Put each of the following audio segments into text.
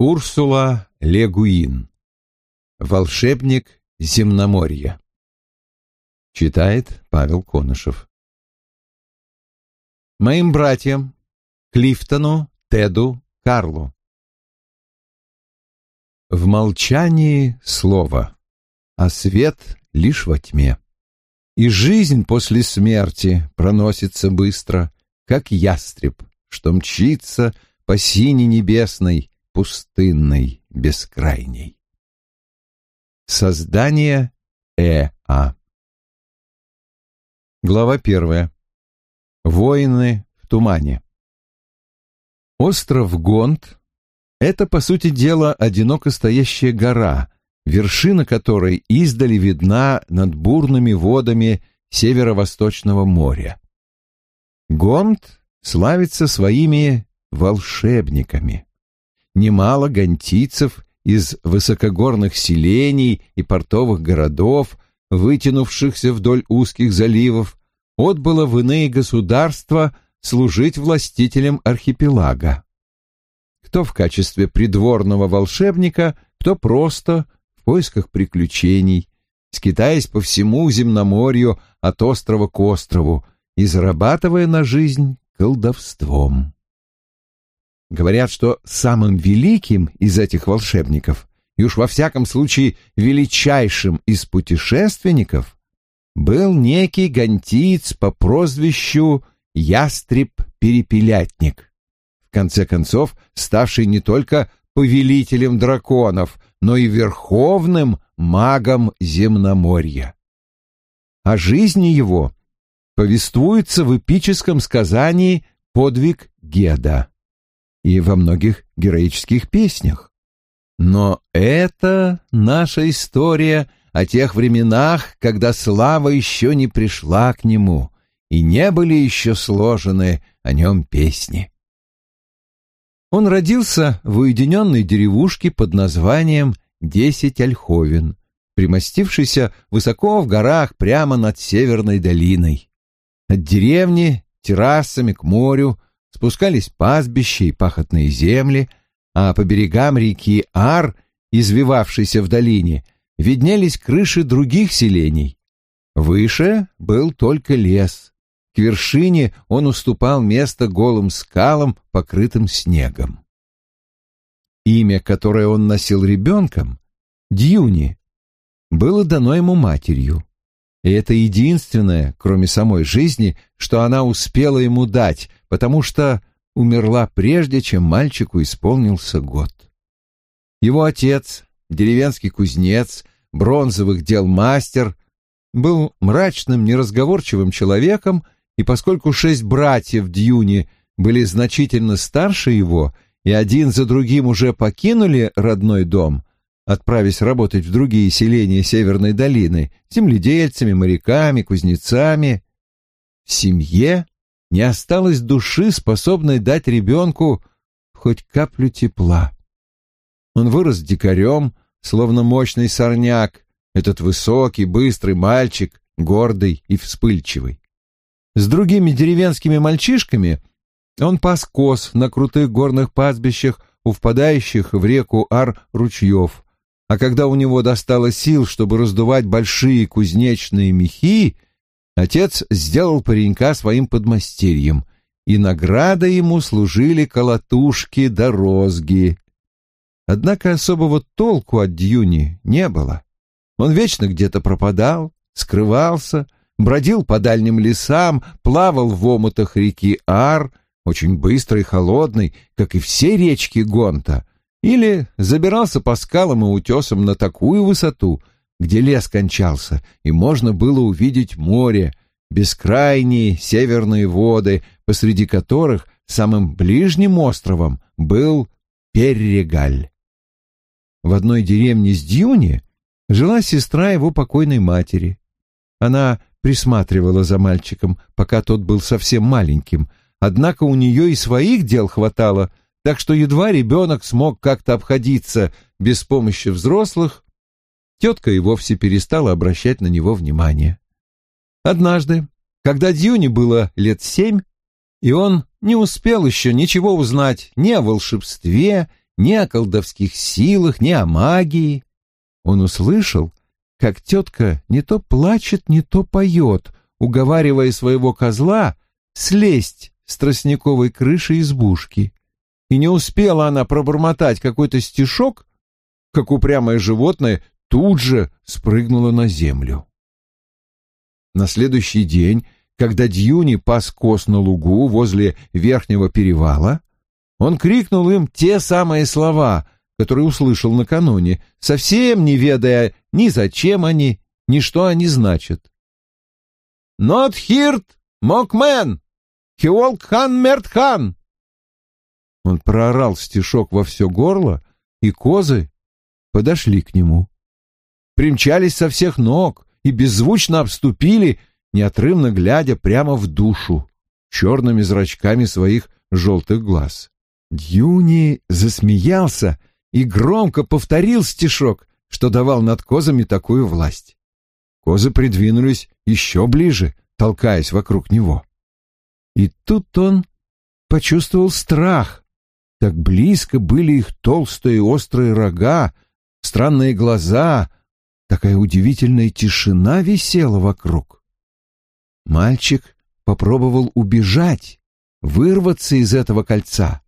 Урсула Легуин. Волшебник земноморья. Читает Павел Конышев. Моим братьям Клифтону, Теду, Карлу. В молчании слово, а свет лишь во тьме. И жизнь после смерти проносится быстро, как ястреб, что мчится по сине небесной, пустынной, бескрайней. Создание Э.А. Глава первая. Воины в тумане. Остров Гонд — это, по сути дела, одиноко стоящая гора, вершина которой издали видна над бурными водами северо-восточного моря. Гонд славится своими волшебниками. Немало гантийцев из высокогорных селений и портовых городов, вытянувшихся вдоль узких заливов, отбыло в иные государства служить властителям архипелага. Кто в качестве придворного волшебника, кто просто в поисках приключений, скитаясь по всему земноморью от острова к острову и зарабатывая на жизнь колдовством. Говорят, что самым великим из этих волшебников, и уж во всяком случае величайшим из путешественников, был некий гантиец по прозвищу Ястреб-Перепелятник, в конце концов ставший не только повелителем драконов, но и верховным магом земноморья. О жизни его повествуется в эпическом сказании «Подвиг Геда» и во многих героических песнях. Но это наша история о тех временах, когда слава еще не пришла к нему, и не были еще сложены о нем песни. Он родился в уединенной деревушке под названием Десять Ольховен, примостившейся высоко в горах прямо над Северной долиной. От деревни террасами к морю спускались пастбища и пахотные земли, а по берегам реки Ар, извивавшейся в долине, виднелись крыши других селений. Выше был только лес. К вершине он уступал место голым скалам, покрытым снегом. Имя, которое он носил ребенком, Дьюни, было дано ему матерью. И это единственное, кроме самой жизни, что она успела ему дать, потому что умерла прежде, чем мальчику исполнился год. Его отец, деревенский кузнец, бронзовых дел мастер, был мрачным, неразговорчивым человеком, и поскольку шесть братьев Дьюни были значительно старше его, и один за другим уже покинули родной дом, отправясь работать в другие селения Северной долины, земледельцами, моряками, кузнецами, в семье не осталось души, способной дать ребенку хоть каплю тепла. Он вырос дикарем, словно мощный сорняк, этот высокий, быстрый мальчик, гордый и вспыльчивый. С другими деревенскими мальчишками он пас коз на крутых горных пастбищах у впадающих в реку Ар ручьев, а когда у него достало сил, чтобы раздувать большие кузнечные мехи, Отец сделал паренька своим подмастерьем, и наградой ему служили колотушки да розги. Однако особого толку от Дьюни не было. Он вечно где-то пропадал, скрывался, бродил по дальним лесам, плавал в омутах реки Ар, очень быстрый и холодный, как и все речки Гонта, или забирался по скалам и утесам на такую высоту — где лес кончался, и можно было увидеть море, бескрайние северные воды, посреди которых самым ближним островом был Перрегаль. В одной деревне с Дьюни жила сестра его покойной матери. Она присматривала за мальчиком, пока тот был совсем маленьким, однако у нее и своих дел хватало, так что едва ребенок смог как-то обходиться без помощи взрослых, тетка и вовсе перестала обращать на него внимание. Однажды, когда Дьюни было лет семь, и он не успел еще ничего узнать ни о волшебстве, ни о колдовских силах, ни о магии. Он услышал, как тетка не то плачет, не то поет, уговаривая своего козла слезть с тростниковой крыши избушки. И не успела она пробормотать какой-то стишок, как упрямое животное тут же спрыгнуло на землю. На следующий день, когда Дьюни пас коз на лугу возле верхнего перевала, он крикнул им те самые слова, которые услышал накануне, совсем не ведая ни зачем они, ни что они значат. «Not hirt, мокмен! Хиолкхан мертхан!» Он проорал стишок во все горло, и козы подошли к нему. Примчались со всех ног и беззвучно обступили, неотрывно глядя прямо в душу, черными зрачками своих желтых глаз. Дьюни засмеялся и громко повторил стишок, что давал над козами такую власть. Козы придвинулись еще ближе, толкаясь вокруг него. И тут он почувствовал страх. Так близко были их толстые острые рога, странные глаза, такая удивительная тишина висела вокруг. Мальчик попробовал убежать, вырваться из этого кольца.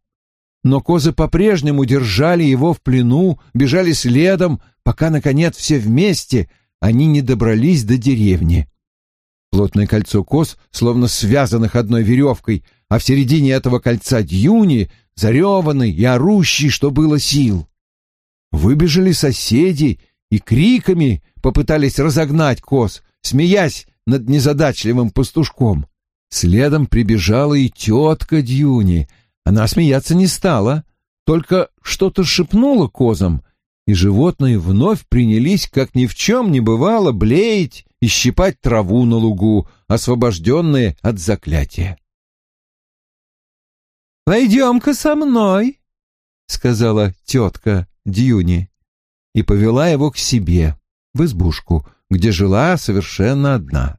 Но козы по-прежнему держали его в плену, бежали следом, пока, наконец, все вместе они не добрались до деревни. Плотное кольцо коз, словно связанных одной веревкой, а в середине этого кольца дьюни, зареванный и орущий, что было сил. Выбежали соседи и криками попытались разогнать коз, смеясь над незадачливым пастушком. Следом прибежала и тетка Дьюни. Она смеяться не стала, только что-то шепнула козам, и животные вновь принялись, как ни в чем не бывало, блеять и щипать траву на лугу, освобожденные от заклятия. «Пойдем-ка со мной», — сказала тетка Дьюни, и повела его к себе, в избушку, где жила совершенно одна.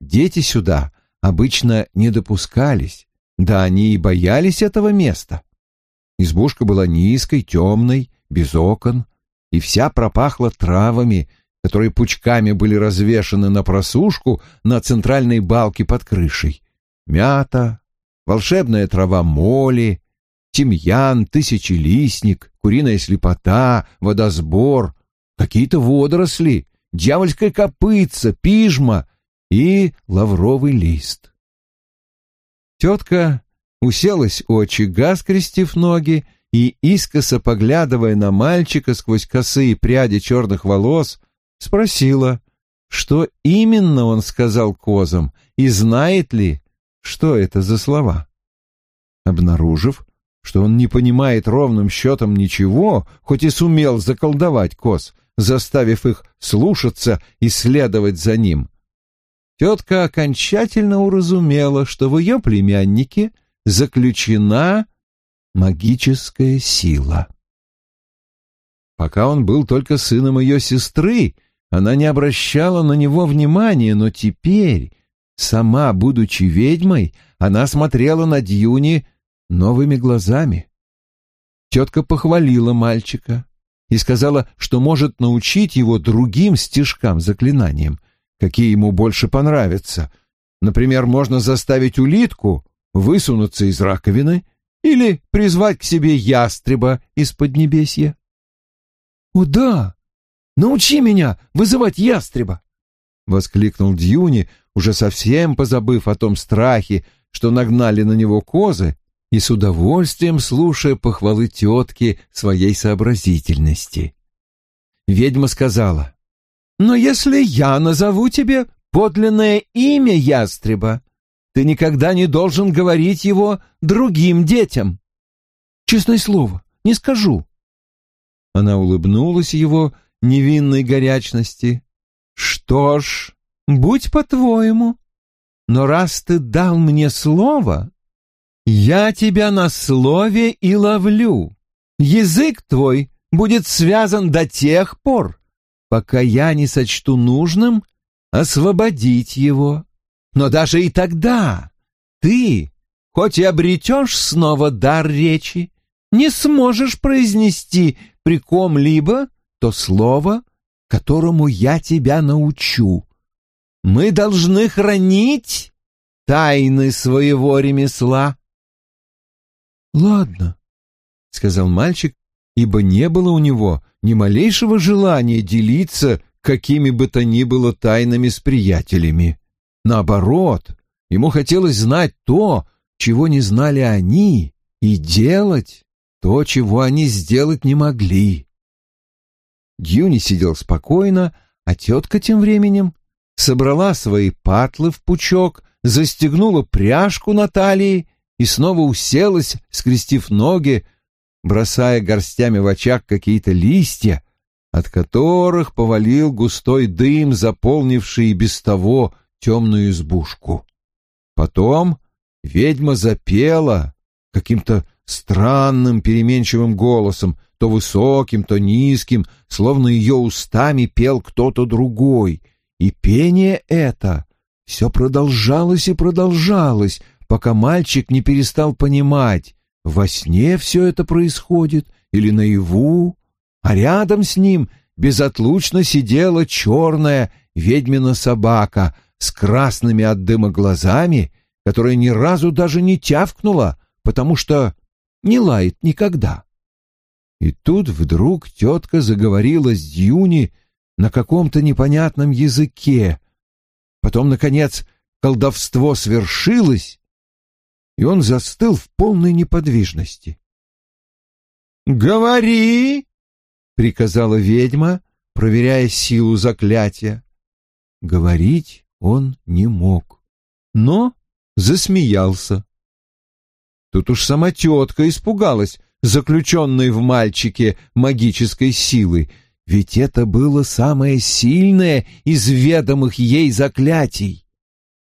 Дети сюда обычно не допускались, да они и боялись этого места. Избушка была низкой, темной, без окон, и вся пропахла травами, которые пучками были развешаны на просушку на центральной балке под крышей. Мята, волшебная трава моли, тимьян, тысячелистник, куриная слепота, водосбор, какие-то водоросли, дьявольская копытца, пижма и лавровый лист. Тетка уселась у очага, скрестив ноги, и, искоса поглядывая на мальчика сквозь косые пряди черных волос, спросила, что именно он сказал козам и знает ли, что это за слова. Обнаружив, что он не понимает ровным счетом ничего, хоть и сумел заколдовать коз, заставив их слушаться и следовать за ним, тетка окончательно уразумела, что в ее племяннике заключена магическая сила. Пока он был только сыном ее сестры, она не обращала на него внимания, но теперь, сама будучи ведьмой, она смотрела на Дьюни новыми глазами. Тетка похвалила мальчика и сказала, что может научить его другим стишкам-заклинаниям, какие ему больше понравятся. Например, можно заставить улитку высунуться из раковины или призвать к себе ястреба из Поднебесья. «О да! Научи меня вызывать ястреба!» — воскликнул Дьюни, уже совсем позабыв о том страхе, что нагнали на него козы, и с удовольствием слушая похвалы тетки своей сообразительности. Ведьма сказала, «Но если я назову тебе подлинное имя ястреба, ты никогда не должен говорить его другим детям. Честное слово, не скажу. Она улыбнулась его невинной горячности. Что ж, будь по-твоему. Но раз ты дал мне слово, я тебя на слове и ловлю. Язык твой будет связан до тех пор, пока я не сочту нужным освободить его. Но даже и тогда ты, хоть и обретешь снова дар речи, не сможешь произнести при ком-либо то слово, которому я тебя научу. Мы должны хранить тайны своего ремесла. «Ладно», — сказал мальчик, ибо не было у него ни малейшего желания делиться какими бы то ни было тайнами с приятелями. Наоборот, ему хотелось знать то, чего не знали они, и делать то, чего они сделать не могли. Дьюни сидел спокойно, а тетка тем временем собрала свои патлы в пучок, застегнула пряжку на талии и снова уселась, скрестив ноги, бросая горстями в очаг какие-то листья, от которых повалил густой дым, заполнивший и без того темную избушку. Потом ведьма запела каким-то странным переменчивым голосом, то высоким, то низким, словно ее устами пел кто-то другой. И пение это все продолжалось и продолжалось, пока мальчик не перестал понимать, во сне все это происходит или наяву, а рядом с ним безотлучно сидела черная ведьмина собака с красными от дыма глазами, которая ни разу даже не тявкнула, потому что не лает никогда. И тут вдруг тетка заговорила с Дьюни на каком-то непонятном языке. Потом, наконец, колдовство свершилось, и он застыл в полной неподвижности. «Говори!» — приказала ведьма, проверяя силу заклятия. Говорить он не мог, но засмеялся. Тут уж сама тетка испугалась заключенной в мальчике магической силы, ведь это было самое сильное из ведомых ей заклятий.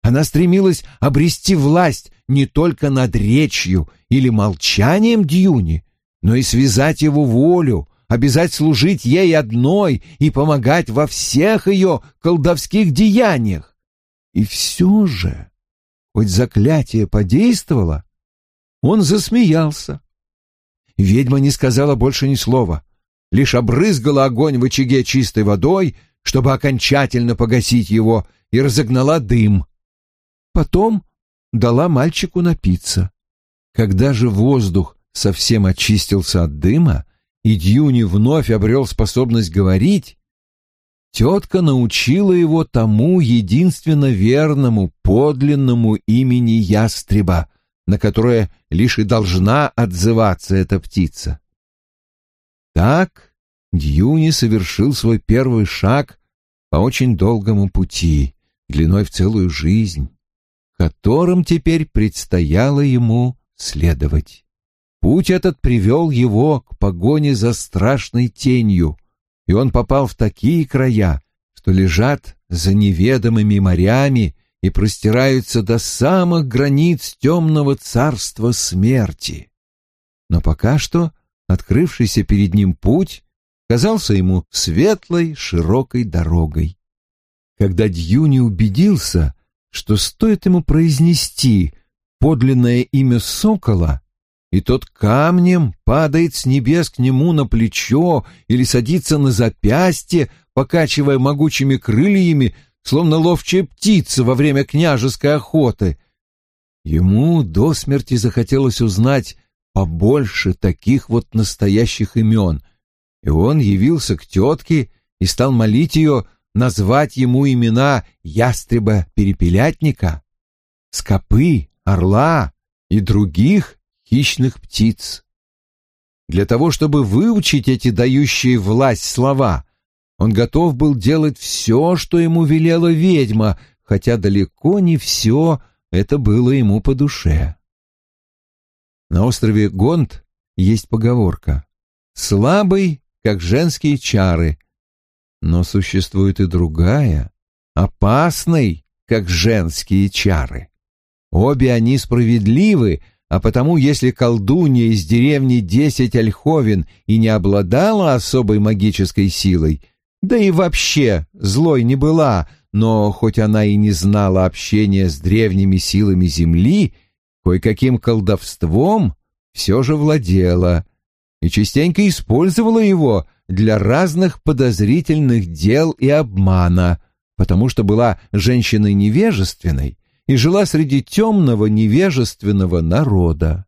Она стремилась обрести власть не только над речью или молчанием Дьюни, но и связать его волю, обязать служить ей одной и помогать во всех ее колдовских деяниях. И все же, хоть заклятие подействовало, он засмеялся. Ведьма не сказала больше ни слова, лишь обрызгала огонь в очаге чистой водой, чтобы окончательно погасить его, и разогнала дым. Потом дала мальчику напиться. Когда же воздух совсем очистился от дыма, и Дьюни вновь обрел способность говорить, тетка научила его тому единственно верному, подлинному имени ястреба, на которое лишь и должна отзываться эта птица. Так Дьюни совершил свой первый шаг по очень долгому пути, длиной в целую жизнь которым теперь предстояло ему следовать. Путь этот привел его к погоне за страшной тенью, и он попал в такие края, что лежат за неведомыми морями и простираются до самых границ темного царства смерти. Но пока что открывшийся перед ним путь казался ему светлой, широкой дорогой. Когда Дьюни убедился, что стоит ему произнести подлинное имя сокола, и тот камнем падает с небес к нему на плечо или садится на запястье, покачивая могучими крыльями, словно ловчая птица во время княжеской охоты. Ему до смерти захотелось узнать побольше таких вот настоящих имен, и он явился к тетке и стал молить ее назвать ему имена ястреба-перепелятника, скопы, орла и других хищных птиц. Для того, чтобы выучить эти дающие власть слова, он готов был делать все, что ему велела ведьма, хотя далеко не все это было ему по душе. На острове Гонд есть поговорка «Слабый, как женские чары, но существует и другая, опасной, как женские чары. Обе они справедливы, а потому если колдунья из деревни Десять Ольховен и не обладала особой магической силой, да и вообще злой не была, но хоть она и не знала общения с древними силами Земли, кое-каким колдовством все же владела и частенько использовала его для разных подозрительных дел и обмана, потому что была женщиной невежественной и жила среди темного невежественного народа.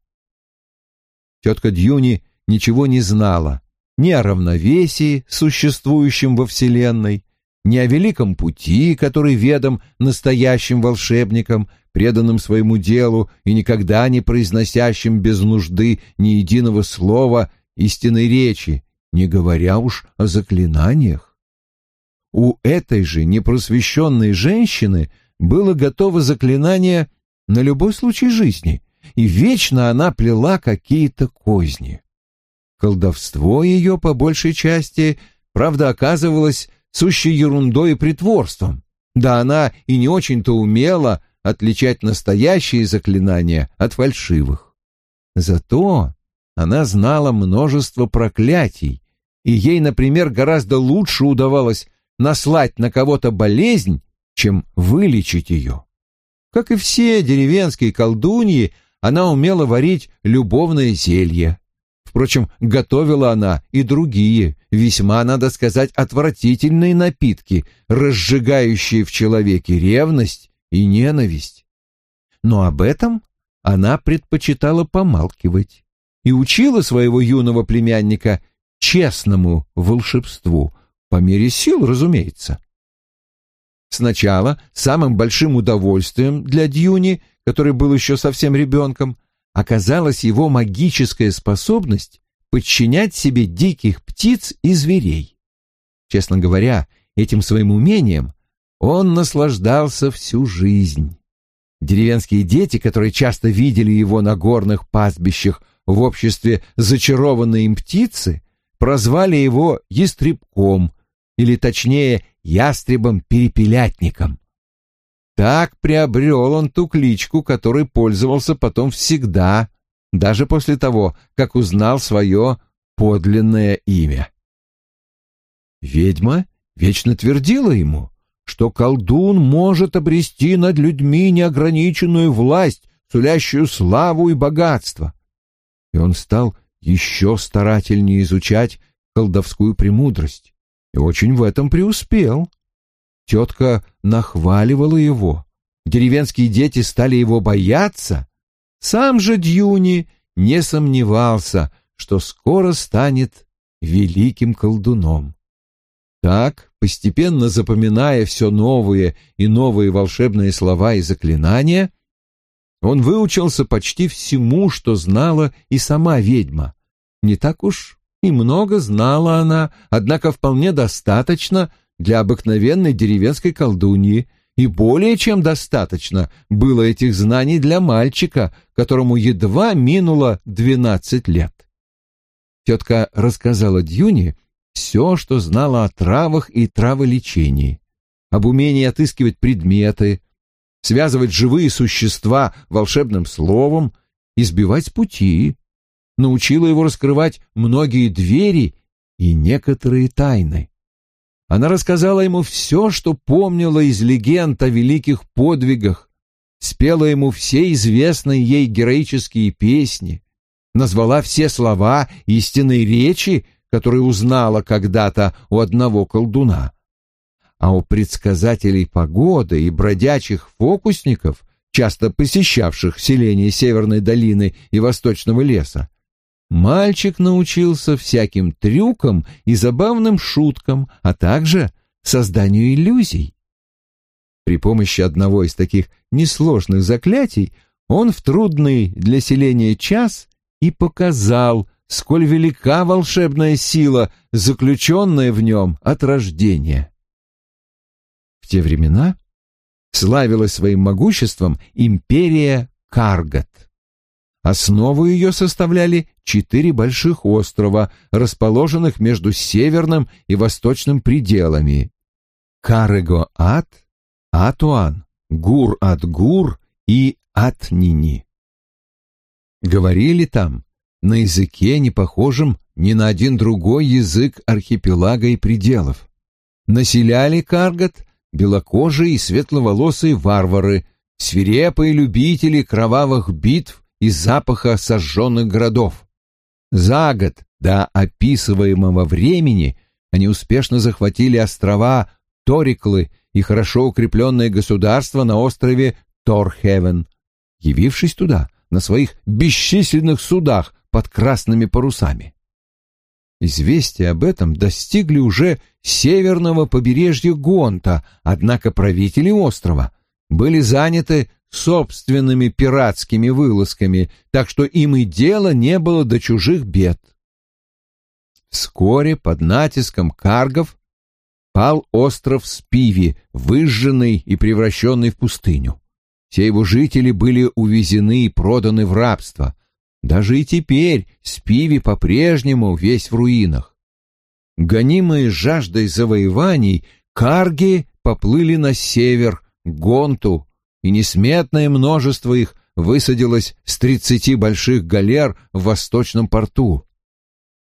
Тетка Дьюни ничего не знала ни о равновесии, существующем во Вселенной, ни о великом пути, который ведом настоящим волшебникам, преданным своему делу и никогда не произносящим без нужды ни единого слова истинной речи, не говоря уж о заклинаниях. У этой же непросвещенной женщины было готово заклинание на любой случай жизни, и вечно она плела какие-то козни. Колдовство ее, по большей части, правда, оказывалось сущей ерундой и притворством. Да она и не очень-то умела отличать настоящие заклинания от фальшивых. Зато она знала множество проклятий, и ей, например, гораздо лучше удавалось наслать на кого-то болезнь, чем вылечить ее. Как и все деревенские колдуньи, она умела варить любовное зелье. Впрочем, готовила она и другие, весьма, надо сказать, отвратительные напитки, разжигающие в человеке ревность и ненависть. Но об этом она предпочитала помалкивать и учила своего юного племянника честному волшебству, по мере сил, разумеется. Сначала самым большим удовольствием для Дьюни, который был еще совсем ребенком, оказалась его магическая способность подчинять себе диких птиц и зверей. Честно говоря, этим своим умением он наслаждался всю жизнь. Деревенские дети, которые часто видели его на горных пастбищах в обществе зачарованной им птицы, прозвали его ястребком, или точнее ястребом-перепелятником. Так приобрел он ту кличку, которой пользовался потом всегда, даже после того, как узнал свое подлинное имя. Ведьма вечно твердила ему, что колдун может обрести над людьми неограниченную власть, сулящую славу и богатство. И он стал еще старательнее изучать колдовскую премудрость, и очень в этом преуспел. Тетка нахваливала его. Деревенские дети стали его бояться. Сам же Дьюни не сомневался, что скоро станет великим колдуном. Так, постепенно запоминая все новые и новые волшебные слова и заклинания, он выучился почти всему, что знала и сама ведьма. Не так уж и много знала она, однако вполне достаточно, для обыкновенной деревенской колдуньи, и более чем достаточно было этих знаний для мальчика, которому едва минуло двенадцать лет. Тетка рассказала Дьюни все, что знала о травах и траволечении, об умении отыскивать предметы, связывать живые существа волшебным словом, избивать пути, научила его раскрывать многие двери и некоторые тайны. Она рассказала ему все, что помнила из легенд о великих подвигах, спела ему все известные ей героические песни, назвала все слова истинной речи, которые узнала когда-то у одного колдуна. А у предсказателей погоды и бродячих фокусников, часто посещавших селения Северной долины и Восточного леса, Мальчик научился всяким трюкам и забавным шуткам, а также созданию иллюзий. При помощи одного из таких несложных заклятий он в трудный для селения час и показал, сколь велика волшебная сила, заключенная в нем от рождения. В те времена славилась своим могуществом империя Каргат. Основу ее составляли четыре больших острова, расположенных между северным и восточным пределами. Карего-Ат, Атуан, Гур-ат-Гур и Атнини. Говорили там на языке, не похожем ни на один другой язык архипелага и пределов. Населяли Каргат белокожие и светловолосые варвары, свирепые любители кровавых битв и запаха сожженных городов. За год До описываемого времени они успешно захватили острова Ториклы и хорошо укрепленное государство на острове Торхевен. Явившись туда на своих бесчисленных судах под красными парусами. Известия об этом достигли уже северного побережья Гонта, однако правители острова были заняты собственными пиратскими вылазками, так что им и дела не было до чужих бед. Вскоре под натиском каргов пал остров Спиви, выжженный и превращенный в пустыню. Все его жители были увезены и проданы в рабство. Даже и теперь Спиви по-прежнему весь в руинах. Гонимые жаждой завоеваний, карги поплыли на север, к Гонту, и несметное множество их высадилось с тридцати больших галер в восточном порту.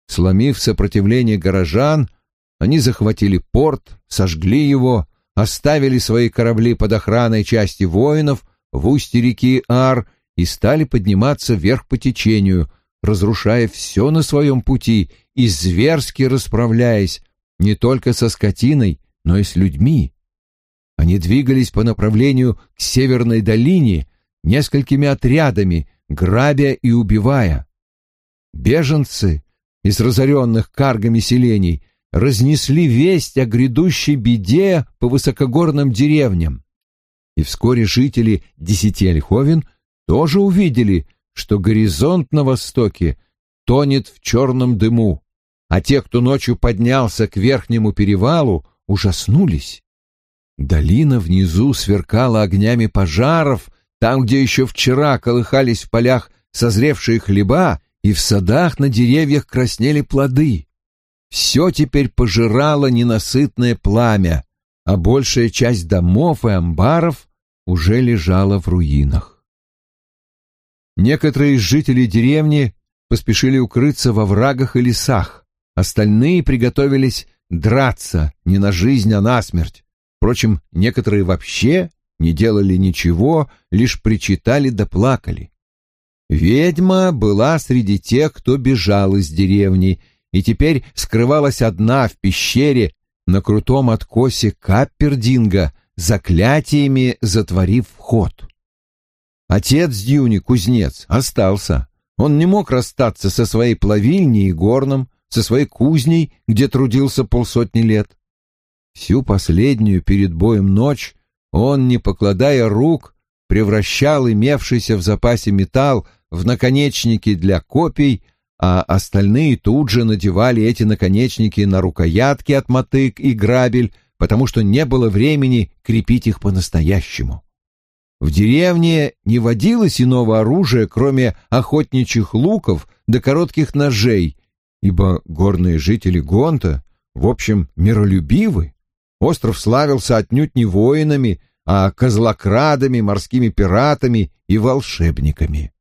Сломив сопротивление горожан, они захватили порт, сожгли его, оставили свои корабли под охраной части воинов в устье реки Ар и стали подниматься вверх по течению, разрушая все на своем пути и зверски расправляясь не только со скотиной, но и с людьми. Они двигались по направлению к северной долине несколькими отрядами, грабя и убивая. Беженцы из разоренных каргами селений разнесли весть о грядущей беде по высокогорным деревням. И вскоре жители десяти Ольховен тоже увидели, что горизонт на востоке тонет в черном дыму, а те, кто ночью поднялся к верхнему перевалу, ужаснулись. Долина внизу сверкала огнями пожаров, там, где еще вчера колыхались в полях созревшие хлеба, и в садах на деревьях краснели плоды. Все теперь пожирало ненасытное пламя, а большая часть домов и амбаров уже лежала в руинах. Некоторые из жителей деревни поспешили укрыться во врагах и лесах, остальные приготовились драться не на жизнь, а на смерть. Впрочем, некоторые вообще не делали ничего, лишь причитали да плакали. Ведьма была среди тех, кто бежал из деревни, и теперь скрывалась одна в пещере на крутом откосе Каппердинга, заклятиями затворив вход. Отец Дьюни, кузнец, остался. Он не мог расстаться со своей плавильней и горном, со своей кузней, где трудился полсотни лет. Всю последнюю перед боем ночь он, не покладая рук, превращал имевшийся в запасе металл в наконечники для копий, а остальные тут же надевали эти наконечники на рукоятки от мотык и грабель, потому что не было времени крепить их по-настоящему. В деревне не водилось иного оружия, кроме охотничьих луков да коротких ножей, ибо горные жители Гонта, в общем, миролюбивы. Остров славился отнюдь не воинами, а козлокрадами, морскими пиратами и волшебниками.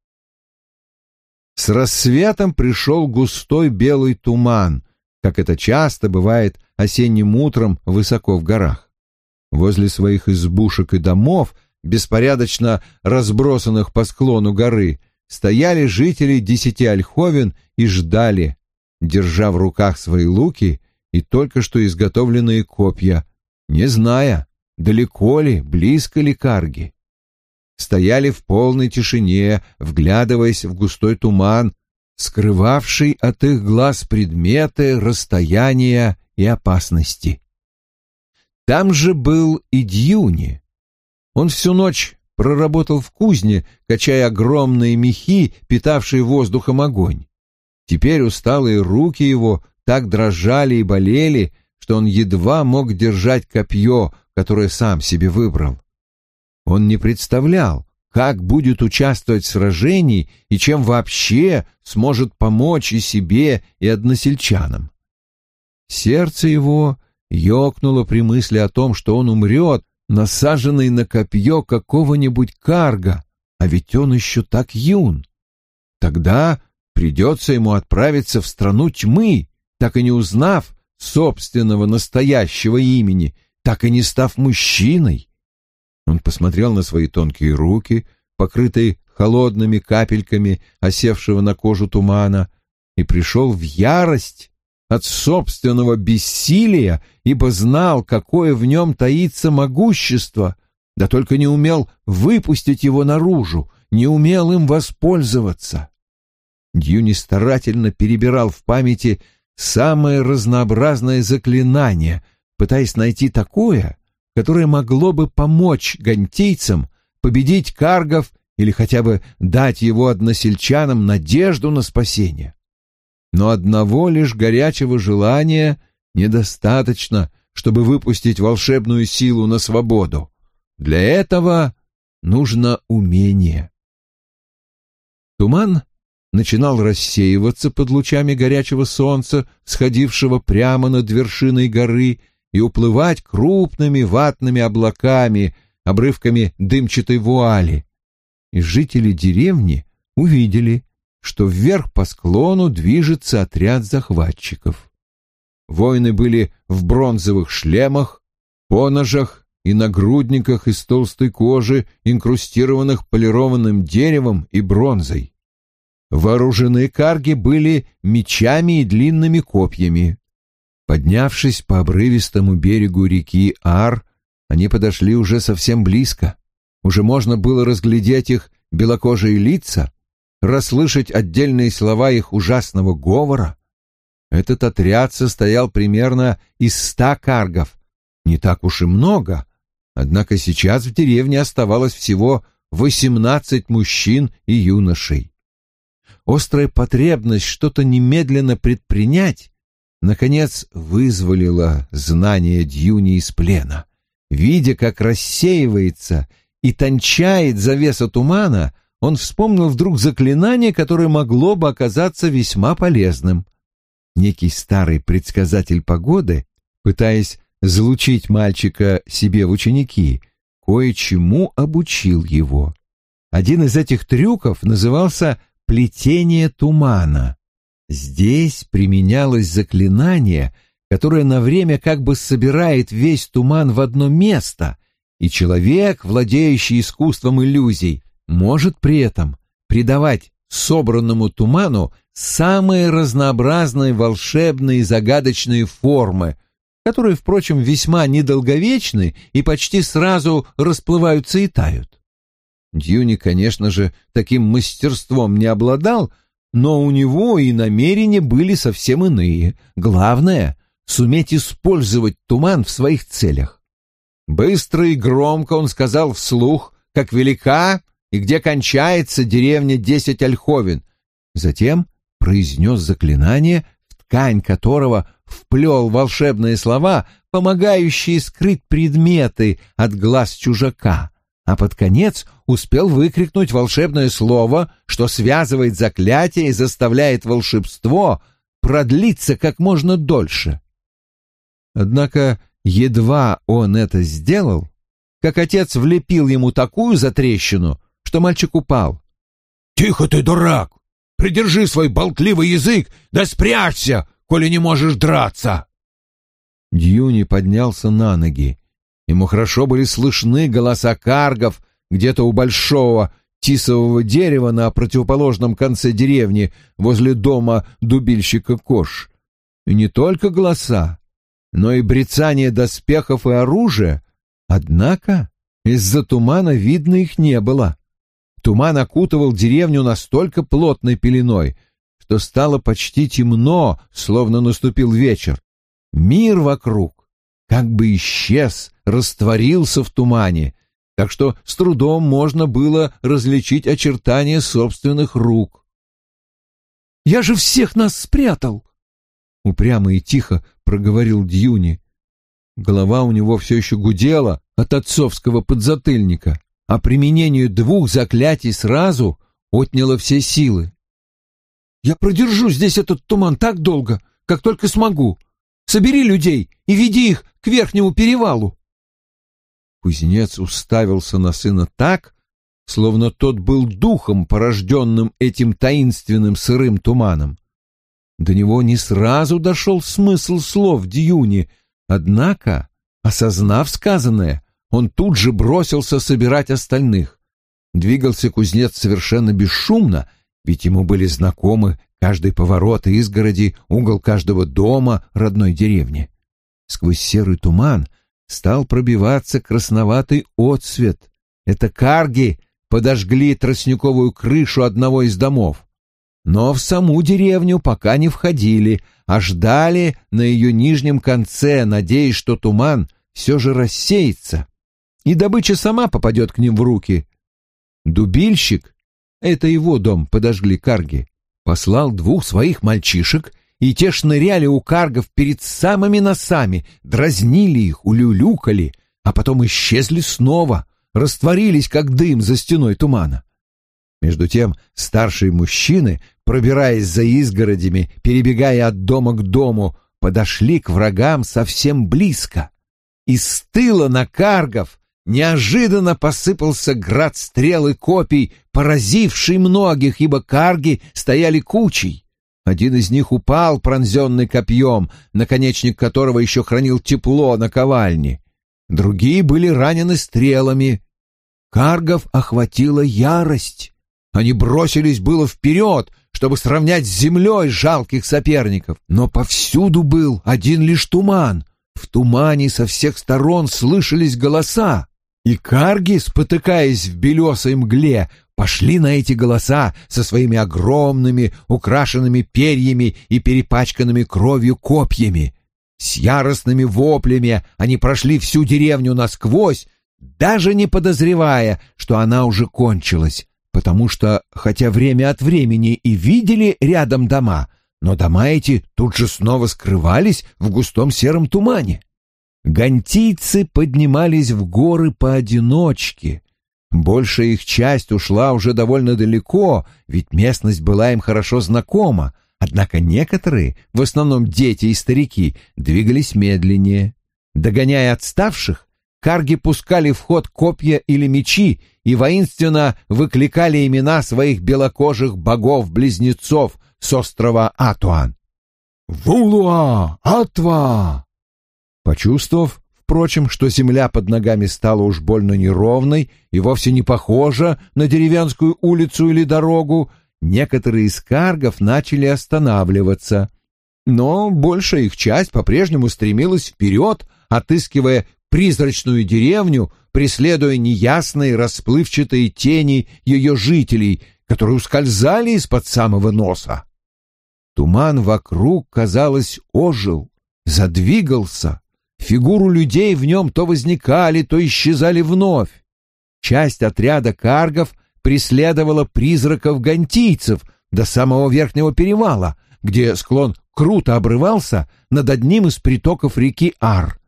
С рассветом пришел густой белый туман, как это часто бывает осенним утром высоко в горах. Возле своих избушек и домов, беспорядочно разбросанных по склону горы, стояли жители десяти ольховен и ждали, держа в руках свои луки и только что изготовленные копья, не зная, далеко ли, близко ли карги. Стояли в полной тишине, вглядываясь в густой туман, скрывавший от их глаз предметы, расстояния и опасности. Там же был и Дьюни. Он всю ночь проработал в кузне, качая огромные мехи, питавшие воздухом огонь. Теперь усталые руки его так дрожали и болели, что он едва мог держать копье, которое сам себе выбрал. Он не представлял, как будет участвовать в сражении и чем вообще сможет помочь и себе, и односельчанам. Сердце его ёкнуло при мысли о том, что он умрет, насаженный на копье какого-нибудь карга, а ведь он еще так юн. Тогда придется ему отправиться в страну тьмы, так и не узнав, собственного настоящего имени, так и не став мужчиной. Он посмотрел на свои тонкие руки, покрытые холодными капельками осевшего на кожу тумана, и пришел в ярость от собственного бессилия, ибо знал, какое в нем таится могущество, да только не умел выпустить его наружу, не умел им воспользоваться. Дьюни старательно перебирал в памяти самое разнообразное заклинание, пытаясь найти такое, которое могло бы помочь гантийцам победить каргов или хотя бы дать его односельчанам надежду на спасение. Но одного лишь горячего желания недостаточно, чтобы выпустить волшебную силу на свободу. Для этого нужно умение. Туман начинал рассеиваться под лучами горячего солнца, сходившего прямо над вершиной горы, и уплывать крупными ватными облаками, обрывками дымчатой вуали. И жители деревни увидели, что вверх по склону движется отряд захватчиков. Воины были в бронзовых шлемах, поножах и нагрудниках из толстой кожи, инкрустированных полированным деревом и бронзой. Вооруженные карги были мечами и длинными копьями. Поднявшись по обрывистому берегу реки Ар, они подошли уже совсем близко. Уже можно было разглядеть их белокожие лица, расслышать отдельные слова их ужасного говора. Этот отряд состоял примерно из ста каргов. Не так уж и много, однако сейчас в деревне оставалось всего восемнадцать мужчин и юношей острая потребность что-то немедленно предпринять, наконец вызволила знание Дьюни из плена. Видя, как рассеивается и тончает завеса тумана, он вспомнил вдруг заклинание, которое могло бы оказаться весьма полезным. Некий старый предсказатель погоды, пытаясь залучить мальчика себе в ученики, кое-чему обучил его. Один из этих трюков назывался плетение тумана. Здесь применялось заклинание, которое на время как бы собирает весь туман в одно место, и человек, владеющий искусством иллюзий, может при этом придавать собранному туману самые разнообразные волшебные и загадочные формы, которые, впрочем, весьма недолговечны и почти сразу расплываются и тают. Дьюни, конечно же, таким мастерством не обладал, но у него и намерения были совсем иные. Главное — суметь использовать туман в своих целях. Быстро и громко он сказал вслух, как велика и где кончается деревня Десять Ольховен. Затем произнес заклинание, в ткань которого вплел волшебные слова, помогающие скрыть предметы от глаз чужака а под конец успел выкрикнуть волшебное слово, что связывает заклятие и заставляет волшебство продлиться как можно дольше. Однако едва он это сделал, как отец влепил ему такую затрещину, что мальчик упал. «Тихо ты, дурак! Придержи свой болтливый язык, да спрячься, коли не можешь драться!» Дьюни поднялся на ноги. Ему хорошо были слышны голоса каргов где-то у большого тисового дерева на противоположном конце деревни возле дома дубильщика Кош. И не только голоса, но и брецание доспехов и оружия. Однако из-за тумана видно их не было. Туман окутывал деревню настолько плотной пеленой, что стало почти темно, словно наступил вечер. Мир вокруг как бы исчез, растворился в тумане, так что с трудом можно было различить очертания собственных рук. «Я же всех нас спрятал!» — упрямо и тихо проговорил Дьюни. Голова у него все еще гудела от отцовского подзатыльника, а применение двух заклятий сразу отняло все силы. «Я продержу здесь этот туман так долго, как только смогу. Собери людей и веди их к верхнему перевалу. Кузнец уставился на сына так, словно тот был духом, порожденным этим таинственным сырым туманом. До него не сразу дошел смысл слов Дьюни, однако, осознав сказанное, он тут же бросился собирать остальных. Двигался кузнец совершенно бесшумно, ведь ему были знакомы Каждый поворот изгороди, угол каждого дома родной деревни. Сквозь серый туман стал пробиваться красноватый отсвет. Это карги подожгли тростниковую крышу одного из домов. Но в саму деревню пока не входили, а ждали на ее нижнем конце, надеясь, что туман все же рассеется, и добыча сама попадет к ним в руки. Дубильщик, это его дом подожгли карги, послал двух своих мальчишек, и те шныряли у каргов перед самыми носами, дразнили их, улюлюкали, а потом исчезли снова, растворились, как дым за стеной тумана. Между тем старшие мужчины, пробираясь за изгородями, перебегая от дома к дому, подошли к врагам совсем близко. Из тыла на каргов неожиданно посыпался град стрел и копий, поразивший многих, ибо карги стояли кучей. Один из них упал, пронзенный копьем, наконечник которого еще хранил тепло на ковальне. Другие были ранены стрелами. Каргов охватила ярость. Они бросились было вперед, чтобы сравнять с землей жалких соперников, но повсюду был один лишь туман. В тумане со всех сторон слышались голоса, и карги, спотыкаясь в белесой мгле, пошли на эти голоса со своими огромными, украшенными перьями и перепачканными кровью копьями. С яростными воплями они прошли всю деревню насквозь, даже не подозревая, что она уже кончилась, потому что, хотя время от времени и видели рядом дома, но дома эти тут же снова скрывались в густом сером тумане. Гантийцы поднимались в горы поодиночке. Большая их часть ушла уже довольно далеко, ведь местность была им хорошо знакома, однако некоторые, в основном дети и старики, двигались медленнее. Догоняя отставших, карги пускали в ход копья или мечи и воинственно выкликали имена своих белокожих богов-близнецов с острова Атуан. «Вулуа! Атва!» Почувствовав, впрочем, что земля под ногами стала уж больно неровной и вовсе не похожа на деревенскую улицу или дорогу, некоторые из каргов начали останавливаться. Но большая их часть по-прежнему стремилась вперед, отыскивая призрачную деревню, преследуя неясные расплывчатые тени ее жителей, которые ускользали из-под самого носа. Туман вокруг, казалось, ожил, задвигался. Фигуру людей в нем то возникали, то исчезали вновь. Часть отряда каргов преследовала призраков гантийцев до самого верхнего перевала, где склон круто обрывался над одним из притоков реки Ар.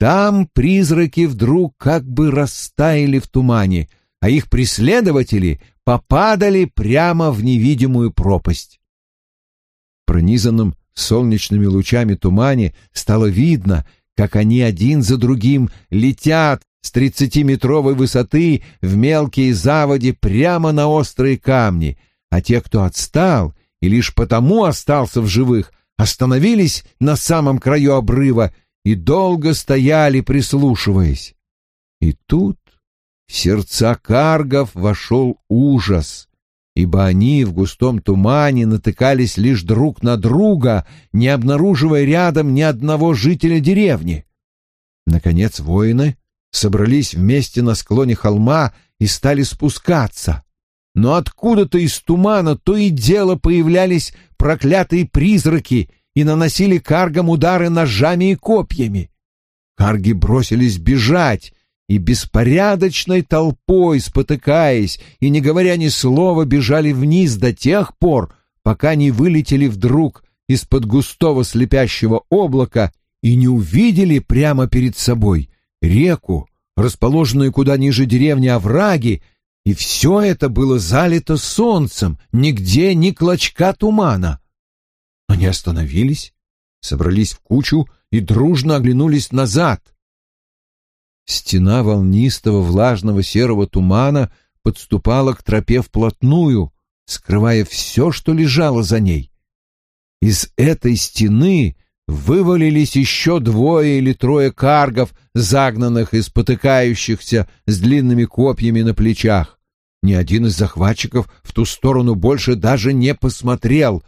Там призраки вдруг как бы растаяли в тумане, а их преследователи попадали прямо в невидимую пропасть. Пронизанным солнечными лучами тумане стало видно, как они один за другим летят с тридцатиметровой высоты в мелкие заводи прямо на острые камни, а те, кто отстал и лишь потому остался в живых, остановились на самом краю обрыва и долго стояли, прислушиваясь. И тут в сердца каргов вошел ужас, ибо они в густом тумане натыкались лишь друг на друга, не обнаруживая рядом ни одного жителя деревни. Наконец воины собрались вместе на склоне холма и стали спускаться. Но откуда-то из тумана то и дело появлялись проклятые призраки и наносили каргам удары ножами и копьями. Карги бросились бежать, и беспорядочной толпой, спотыкаясь и не говоря ни слова, бежали вниз до тех пор, пока не вылетели вдруг из-под густого слепящего облака и не увидели прямо перед собой реку, расположенную куда ниже деревни овраги, и все это было залито солнцем, нигде ни клочка тумана. Они остановились, собрались в кучу и дружно оглянулись назад. Стена волнистого влажного серого тумана подступала к тропе вплотную, скрывая все, что лежало за ней. Из этой стены вывалились еще двое или трое каргов, загнанных и спотыкающихся с длинными копьями на плечах. Ни один из захватчиков в ту сторону больше даже не посмотрел.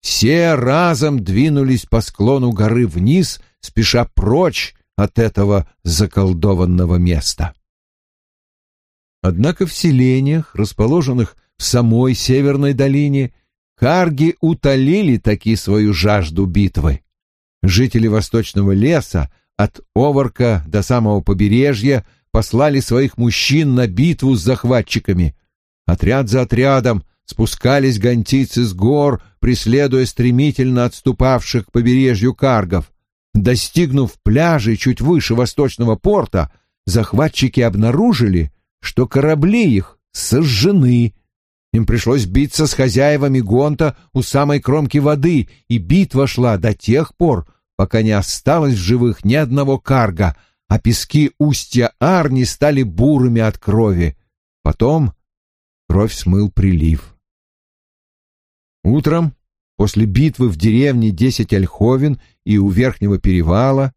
Все разом двинулись по склону горы вниз, спеша прочь от этого заколдованного места. Однако в селениях, расположенных в самой Северной долине, карги утолили таки свою жажду битвы. Жители восточного леса от Оворка до самого побережья послали своих мужчин на битву с захватчиками. Отряд за отрядом спускались гонтицы с гор, преследуя стремительно отступавших к побережью каргов. Достигнув пляжей чуть выше восточного порта, захватчики обнаружили, что корабли их сожжены. Им пришлось биться с хозяевами Гонта у самой кромки воды, и битва шла до тех пор, пока не осталось в живых ни одного карга, а пески устья Арни стали бурыми от крови. Потом кровь смыл прилив. Утром, после битвы в деревне Десять Ольховен и у Верхнего перевала,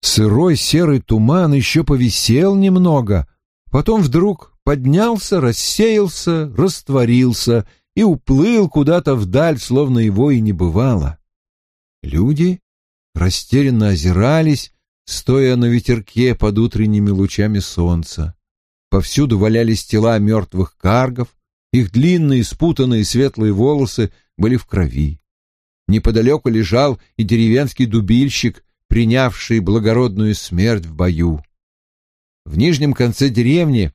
сырой серый туман еще повисел немного, потом вдруг поднялся, рассеялся, растворился и уплыл куда-то вдаль, словно его и не бывало. Люди растерянно озирались, стоя на ветерке под утренними лучами солнца. Повсюду валялись тела мертвых каргов, их длинные спутанные светлые волосы были в крови. Неподалеку лежал и деревенский дубильщик, принявший благородную смерть в бою. В нижнем конце деревни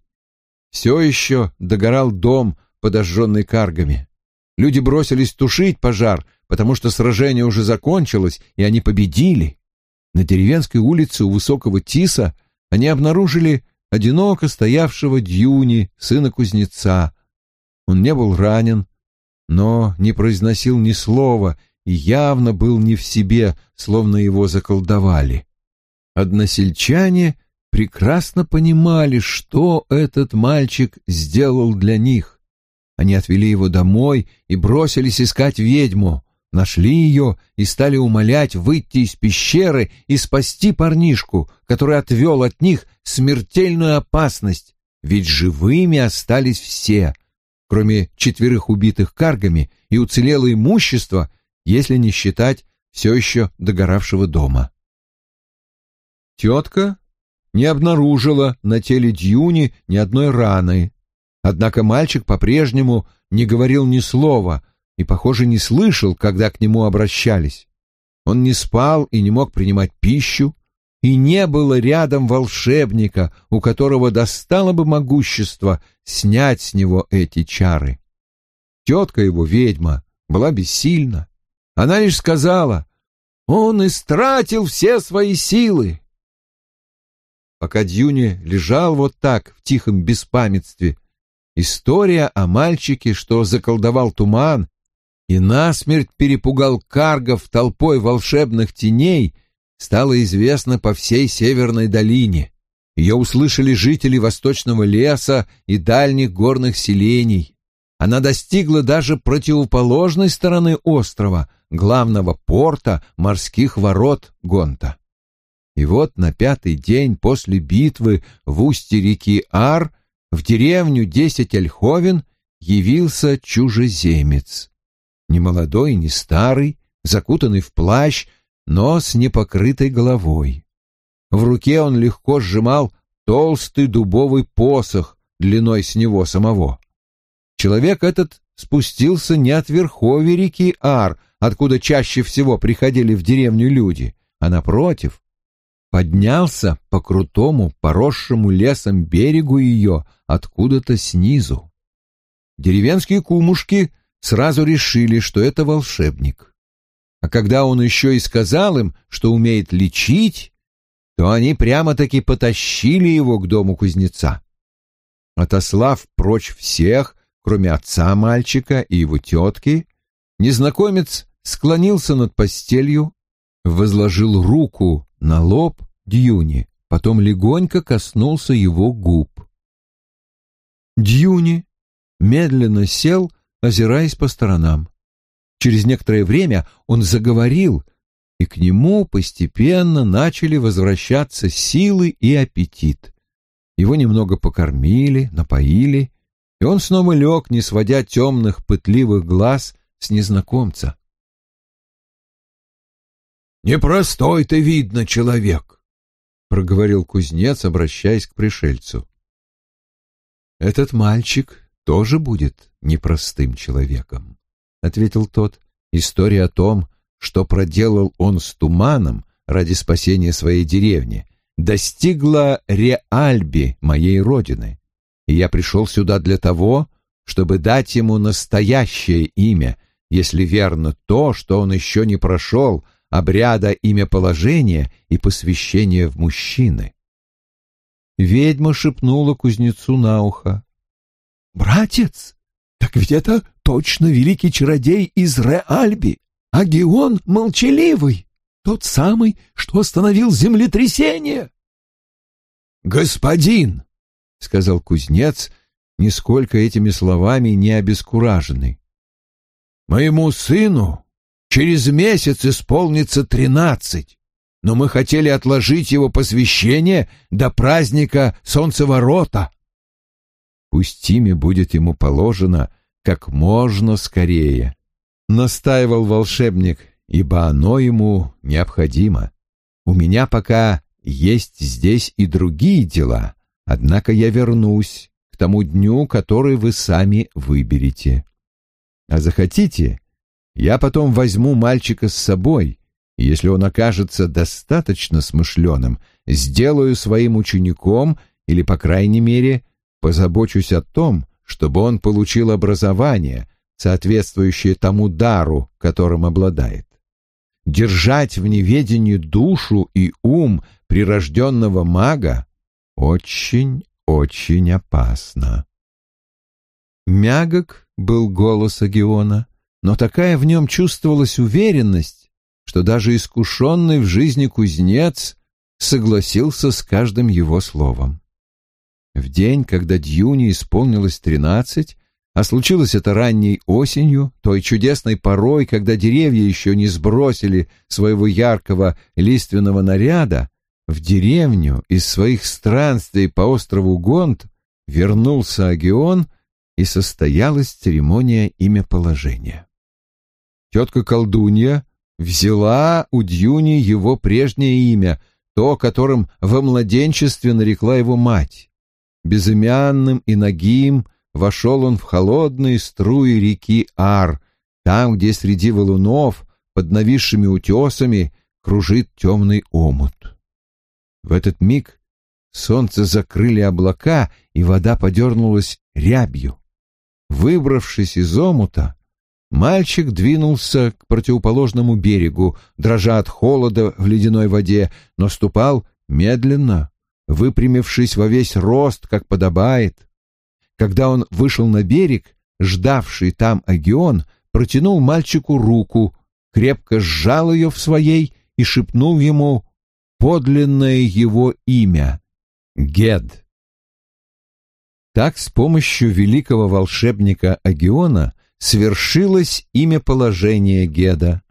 все еще догорал дом, подожженный каргами. Люди бросились тушить пожар, потому что сражение уже закончилось, и они победили. На деревенской улице у высокого тиса они обнаружили одиноко стоявшего Дьюни, сына кузнеца. Он не был ранен, но не произносил ни слова и явно был не в себе, словно его заколдовали. Односельчане прекрасно понимали, что этот мальчик сделал для них. Они отвели его домой и бросились искать ведьму, нашли ее и стали умолять выйти из пещеры и спасти парнишку, который отвел от них смертельную опасность, ведь живыми остались все, кроме четверых убитых каргами и уцелело имущество, если не считать все еще догоравшего дома. Тетка не обнаружила на теле Дьюни ни одной раны. Однако мальчик по-прежнему не говорил ни слова и, похоже, не слышал, когда к нему обращались. Он не спал и не мог принимать пищу, и не было рядом волшебника, у которого достало бы могущество снять с него эти чары. Тетка его, ведьма, была бессильна. Она лишь сказала, «Он истратил все свои силы, пока Дьюни лежал вот так в тихом беспамятстве. История о мальчике, что заколдовал туман и насмерть перепугал каргов толпой волшебных теней, стала известна по всей Северной долине. Ее услышали жители Восточного леса и дальних горных селений. Она достигла даже противоположной стороны острова, главного порта морских ворот Гонта. И вот на пятый день после битвы в устье реки Ар в деревню Десять Ольховен явился чужеземец. Не молодой, не старый, закутанный в плащ, но с непокрытой головой. В руке он легко сжимал толстый дубовый посох длиной с него самого. Человек этот спустился не от верховья реки Ар, откуда чаще всего приходили в деревню люди, а напротив, поднялся по крутому, поросшему лесом берегу ее откуда-то снизу. Деревенские кумушки сразу решили, что это волшебник. А когда он еще и сказал им, что умеет лечить, то они прямо-таки потащили его к дому кузнеца. Отослав прочь всех, кроме отца мальчика и его тетки, незнакомец склонился над постелью, возложил руку на лоб Дьюни, потом легонько коснулся его губ. Дьюни медленно сел, озираясь по сторонам. Через некоторое время он заговорил, и к нему постепенно начали возвращаться силы и аппетит. Его немного покормили, напоили, и он снова лег, не сводя темных пытливых глаз с незнакомца. «Непростой ты, видно, человек», — проговорил кузнец, обращаясь к пришельцу. «Этот мальчик тоже будет непростым человеком», — ответил тот. «История о том, что проделал он с туманом ради спасения своей деревни, достигла Реальби, моей родины, и я пришел сюда для того, чтобы дать ему настоящее имя, если верно то, что он еще не прошел обряда имяположения и посвящения в мужчины. Ведьма шепнула кузнецу на ухо. «Братец, так ведь это точно великий чародей из Реальби, а Геон молчаливый, тот самый, что остановил землетрясение». «Господин!» — сказал кузнец, нисколько этими словами не обескураженный. «Моему сыну через месяц исполнится тринадцать, но мы хотели отложить его посвящение до праздника Солнцеворота. Пусть имя будет ему положено как можно скорее, настаивал волшебник, ибо оно ему необходимо. У меня пока есть здесь и другие дела, однако я вернусь к тому дню, который вы сами выберете. А захотите, я потом возьму мальчика с собой, и если он окажется достаточно смышленым, сделаю своим учеником или, по крайней мере, позабочусь о том, чтобы он получил образование, соответствующее тому дару, которым обладает. Держать в неведении душу и ум прирожденного мага очень-очень опасно. Мягок был голос Агиона, но такая в нем чувствовалась уверенность, что даже искушенный в жизни кузнец согласился с каждым его словом. В день, когда Дьюне исполнилось тринадцать, а случилось это ранней осенью, той чудесной порой, когда деревья еще не сбросили своего яркого лиственного наряда, в деревню из своих странствий по острову Гонт вернулся Агион, и состоялась церемония имяположения. Тетка-колдунья взяла у Дьюни его прежнее имя, то, которым во младенчестве нарекла его мать. Безымянным и нагим вошел он в холодные струи реки Ар, там, где среди валунов, под нависшими утесами, кружит темный омут. В этот миг солнце закрыли облака, и вода подернулась рябью. Выбравшись из омута, мальчик двинулся к противоположному берегу, дрожа от холода в ледяной воде, но ступал медленно, выпрямившись во весь рост, как подобает. Когда он вышел на берег, ждавший там Агион протянул мальчику руку, крепко сжал ее в своей и шепнул ему подлинное его имя — Гед. Так с помощью великого волшебника Агиона свершилось имя положения Геда.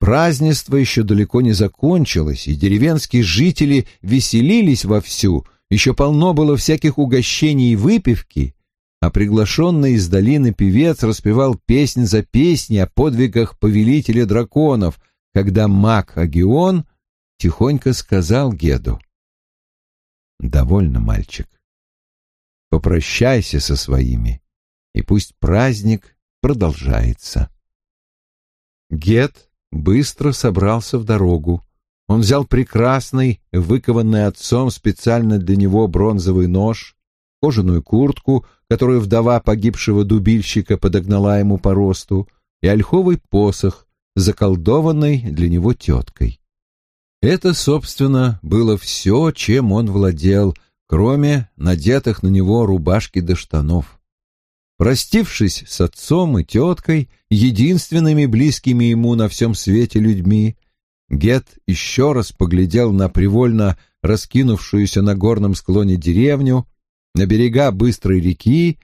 Празднество еще далеко не закончилось, и деревенские жители веселились вовсю, еще полно было всяких угощений и выпивки, а приглашенный из долины певец распевал песнь за песней о подвигах повелителя драконов, когда маг Агион тихонько сказал Геду. «Довольно, мальчик. Попрощайся со своими, и пусть праздник продолжается». Гед быстро собрался в дорогу. Он взял прекрасный, выкованный отцом специально для него бронзовый нож, кожаную куртку, которую вдова погибшего дубильщика подогнала ему по росту, и ольховый посох, заколдованный для него теткой. Это, собственно, было все, чем он владел, кроме надетых на него рубашки до штанов. Простившись с отцом и теткой, единственными близкими ему на всем свете людьми, Гет еще раз поглядел на привольно раскинувшуюся на горном склоне деревню, на берега быстрой реки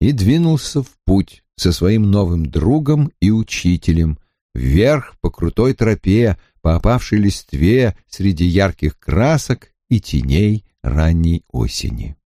и двинулся в путь со своим новым другом и учителем, вверх по крутой тропе, по опавшей листве среди ярких красок и теней ранней осени.